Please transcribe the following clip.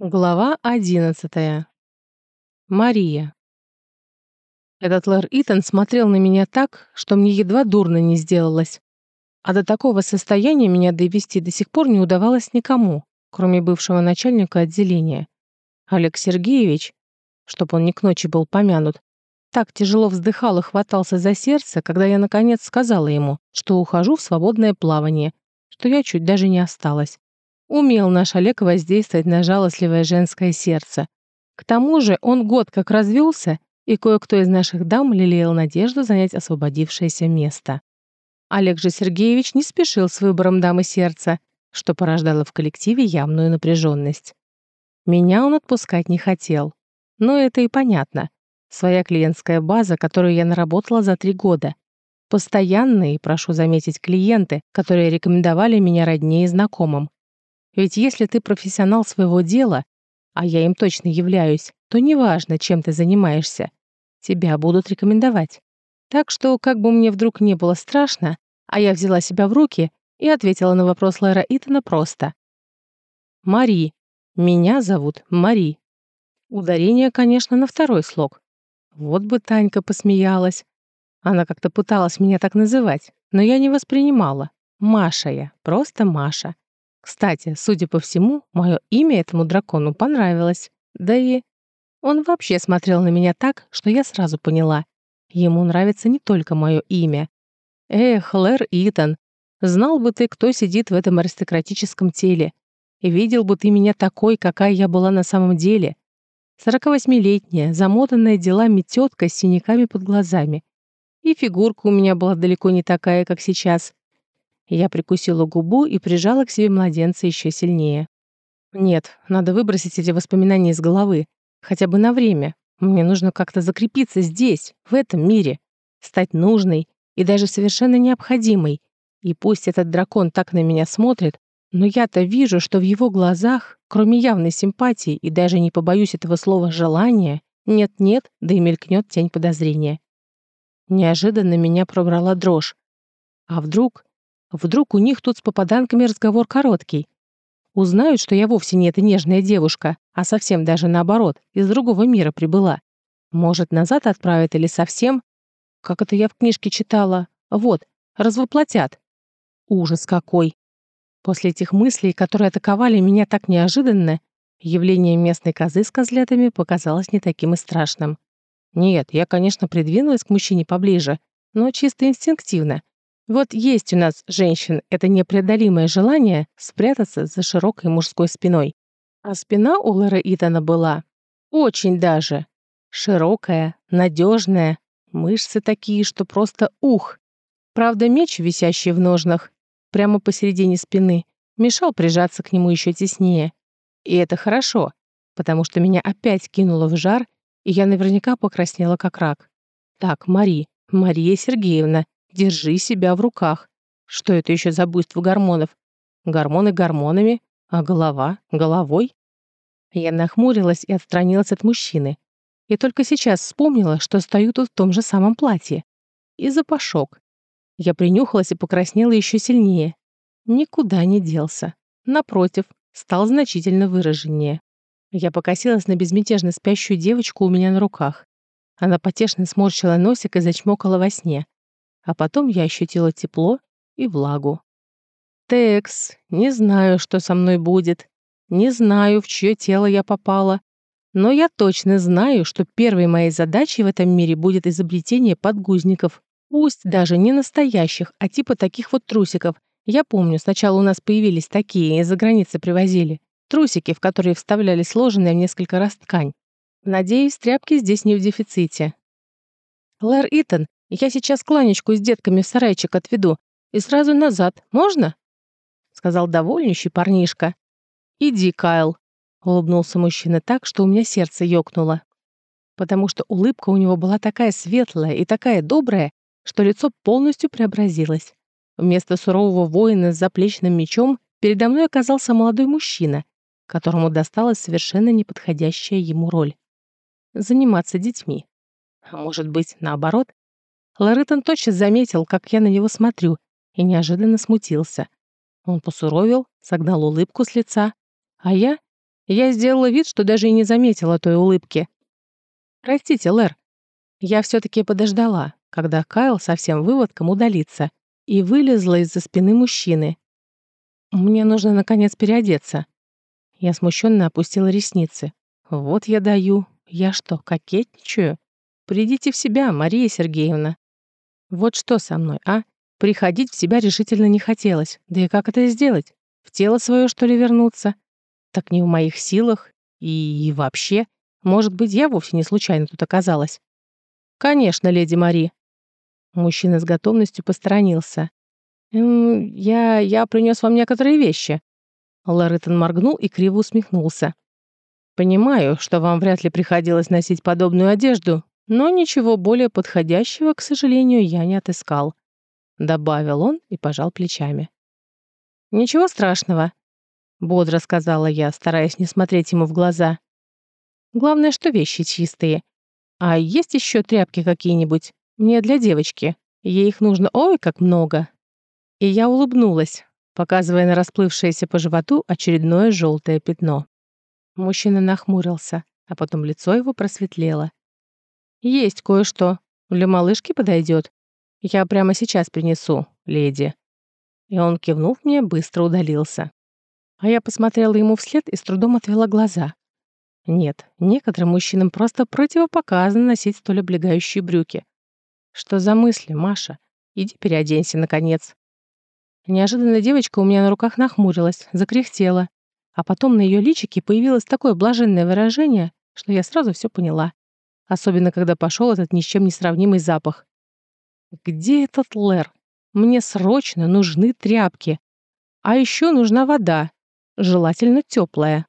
Глава одиннадцатая. Мария. Этот Лэр Итан смотрел на меня так, что мне едва дурно не сделалось. А до такого состояния меня довести до сих пор не удавалось никому, кроме бывшего начальника отделения. Олег Сергеевич, чтоб он не к ночи был помянут, так тяжело вздыхал и хватался за сердце, когда я наконец сказала ему, что ухожу в свободное плавание, что я чуть даже не осталась. Умел наш Олег воздействовать на жалостливое женское сердце. К тому же он год как развелся, и кое-кто из наших дам лелеял надежду занять освободившееся место. Олег же Сергеевич не спешил с выбором дамы сердца, что порождало в коллективе явную напряженность. Меня он отпускать не хотел. Но это и понятно. Своя клиентская база, которую я наработала за три года. Постоянные, прошу заметить, клиенты, которые рекомендовали меня роднее и знакомым. Ведь если ты профессионал своего дела, а я им точно являюсь, то неважно, чем ты занимаешься, тебя будут рекомендовать. Так что, как бы мне вдруг не было страшно, а я взяла себя в руки и ответила на вопрос Лэра Итана просто. «Мари. Меня зовут Мари». Ударение, конечно, на второй слог. Вот бы Танька посмеялась. Она как-то пыталась меня так называть, но я не воспринимала. Маша я, просто Маша. Кстати, судя по всему, мое имя этому дракону понравилось. Да и он вообще смотрел на меня так, что я сразу поняла. Ему нравится не только мое имя. Эх, Лэр Итан, знал бы ты, кто сидит в этом аристократическом теле. И видел бы ты меня такой, какая я была на самом деле. 48-летняя, замотанная делами тетка с синяками под глазами. И фигурка у меня была далеко не такая, как сейчас. Я прикусила губу и прижала к себе младенца еще сильнее. Нет, надо выбросить эти воспоминания из головы. Хотя бы на время. Мне нужно как-то закрепиться здесь, в этом мире. Стать нужной и даже совершенно необходимой. И пусть этот дракон так на меня смотрит, но я-то вижу, что в его глазах, кроме явной симпатии и даже не побоюсь этого слова «желания», нет-нет, да и мелькнет тень подозрения. Неожиданно меня пробрала дрожь. А вдруг Вдруг у них тут с попаданками разговор короткий. Узнают, что я вовсе не эта нежная девушка, а совсем даже наоборот, из другого мира прибыла. Может, назад отправят или совсем? Как это я в книжке читала? Вот, развоплотят. Ужас какой! После этих мыслей, которые атаковали меня так неожиданно, явление местной козы с козлятами показалось не таким и страшным. Нет, я, конечно, придвинулась к мужчине поближе, но чисто инстинктивно, вот есть у нас, женщин, это непреодолимое желание спрятаться за широкой мужской спиной. А спина у Лэры Итана была очень даже. Широкая, надежная, мышцы такие, что просто ух. Правда, меч, висящий в ножнах, прямо посередине спины, мешал прижаться к нему еще теснее. И это хорошо, потому что меня опять кинуло в жар, и я наверняка покраснела как рак. Так, Мари, Мария Сергеевна, Держи себя в руках. Что это еще за буйство гормонов? Гормоны гормонами, а голова головой? Я нахмурилась и отстранилась от мужчины. И только сейчас вспомнила, что стою тут в том же самом платье. И запашок. Я принюхалась и покраснела еще сильнее. Никуда не делся. Напротив, стал значительно выраженнее. Я покосилась на безмятежно спящую девочку у меня на руках. Она потешно сморщила носик и зачмокала во сне а потом я ощутила тепло и влагу. «Текс, не знаю, что со мной будет. Не знаю, в чье тело я попала. Но я точно знаю, что первой моей задачей в этом мире будет изобретение подгузников. Пусть даже не настоящих, а типа таких вот трусиков. Я помню, сначала у нас появились такие, из-за границы привозили. Трусики, в которые вставляли сложенная в несколько раз ткань. Надеюсь, тряпки здесь не в дефиците. Лэр Итан, я сейчас кланечку с детками в сарайчик отведу и сразу назад. Можно?» Сказал довольнющий парнишка. «Иди, Кайл», — улыбнулся мужчина так, что у меня сердце ёкнуло. Потому что улыбка у него была такая светлая и такая добрая, что лицо полностью преобразилось. Вместо сурового воина с заплечным мечом передо мной оказался молодой мужчина, которому досталась совершенно неподходящая ему роль. Заниматься детьми. А может быть, наоборот, Лоретон тотчас заметил, как я на него смотрю, и неожиданно смутился. Он посуровил, согнал улыбку с лица, а я... Я сделала вид, что даже и не заметила той улыбки. «Простите, Лэр, я все-таки подождала, когда Кайл совсем выводком удалится, и вылезла из-за спины мужчины. Мне нужно, наконец, переодеться. Я смущенно опустила ресницы. Вот я даю. Я что, кокетничаю? Придите в себя, Мария Сергеевна. Вот что со мной, а? Приходить в себя решительно не хотелось. Да и как это сделать? В тело свое, что ли, вернуться? Так не в моих силах. И, вообще, может быть, я вовсе не случайно тут оказалась. Конечно, леди Мари. Мужчина с готовностью посторонился. «Эм, я... я принес вам некоторые вещи». Ларитон моргнул и криво усмехнулся. «Понимаю, что вам вряд ли приходилось носить подобную одежду, но ничего более подходящего, к сожалению, я не отыскал», добавил он и пожал плечами. «Ничего страшного», — бодро сказала я, стараясь не смотреть ему в глаза. «Главное, что вещи чистые. А есть еще тряпки какие-нибудь? Мне для девочки. Ей их нужно ой, как много». И я улыбнулась, показывая на расплывшееся по животу очередное желтое пятно. Мужчина нахмурился, а потом лицо его просветлело. «Есть кое-что. Для малышки подойдет. Я прямо сейчас принесу, леди». И он, кивнув мне, быстро удалился. А я посмотрела ему вслед и с трудом отвела глаза. Нет, некоторым мужчинам просто противопоказано носить столь облегающие брюки. Что за мысли, Маша? Иди переоденься, наконец. Неожиданно девочка у меня на руках нахмурилась, закряхтела. А потом на ее личике появилось такое блаженное выражение, что я сразу все поняла. Особенно, когда пошел этот ни с чем не сравнимый запах. Где этот Лэр? Мне срочно нужны тряпки. А еще нужна вода, желательно теплая.